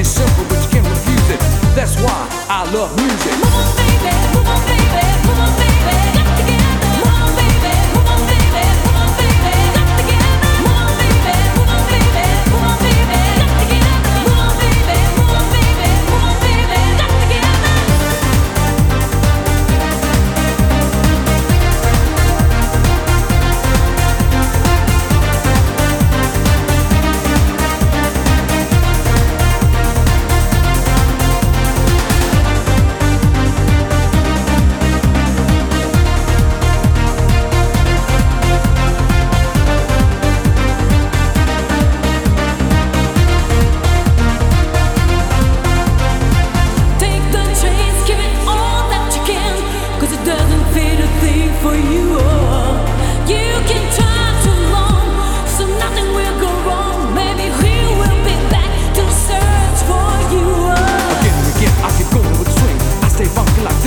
is simple, but you can refuse it. That's why I love music.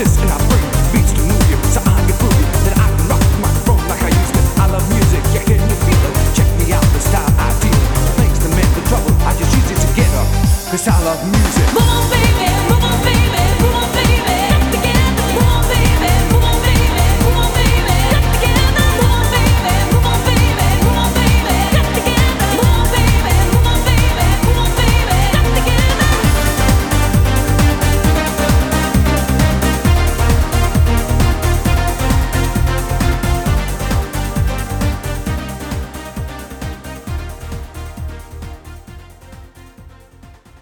this and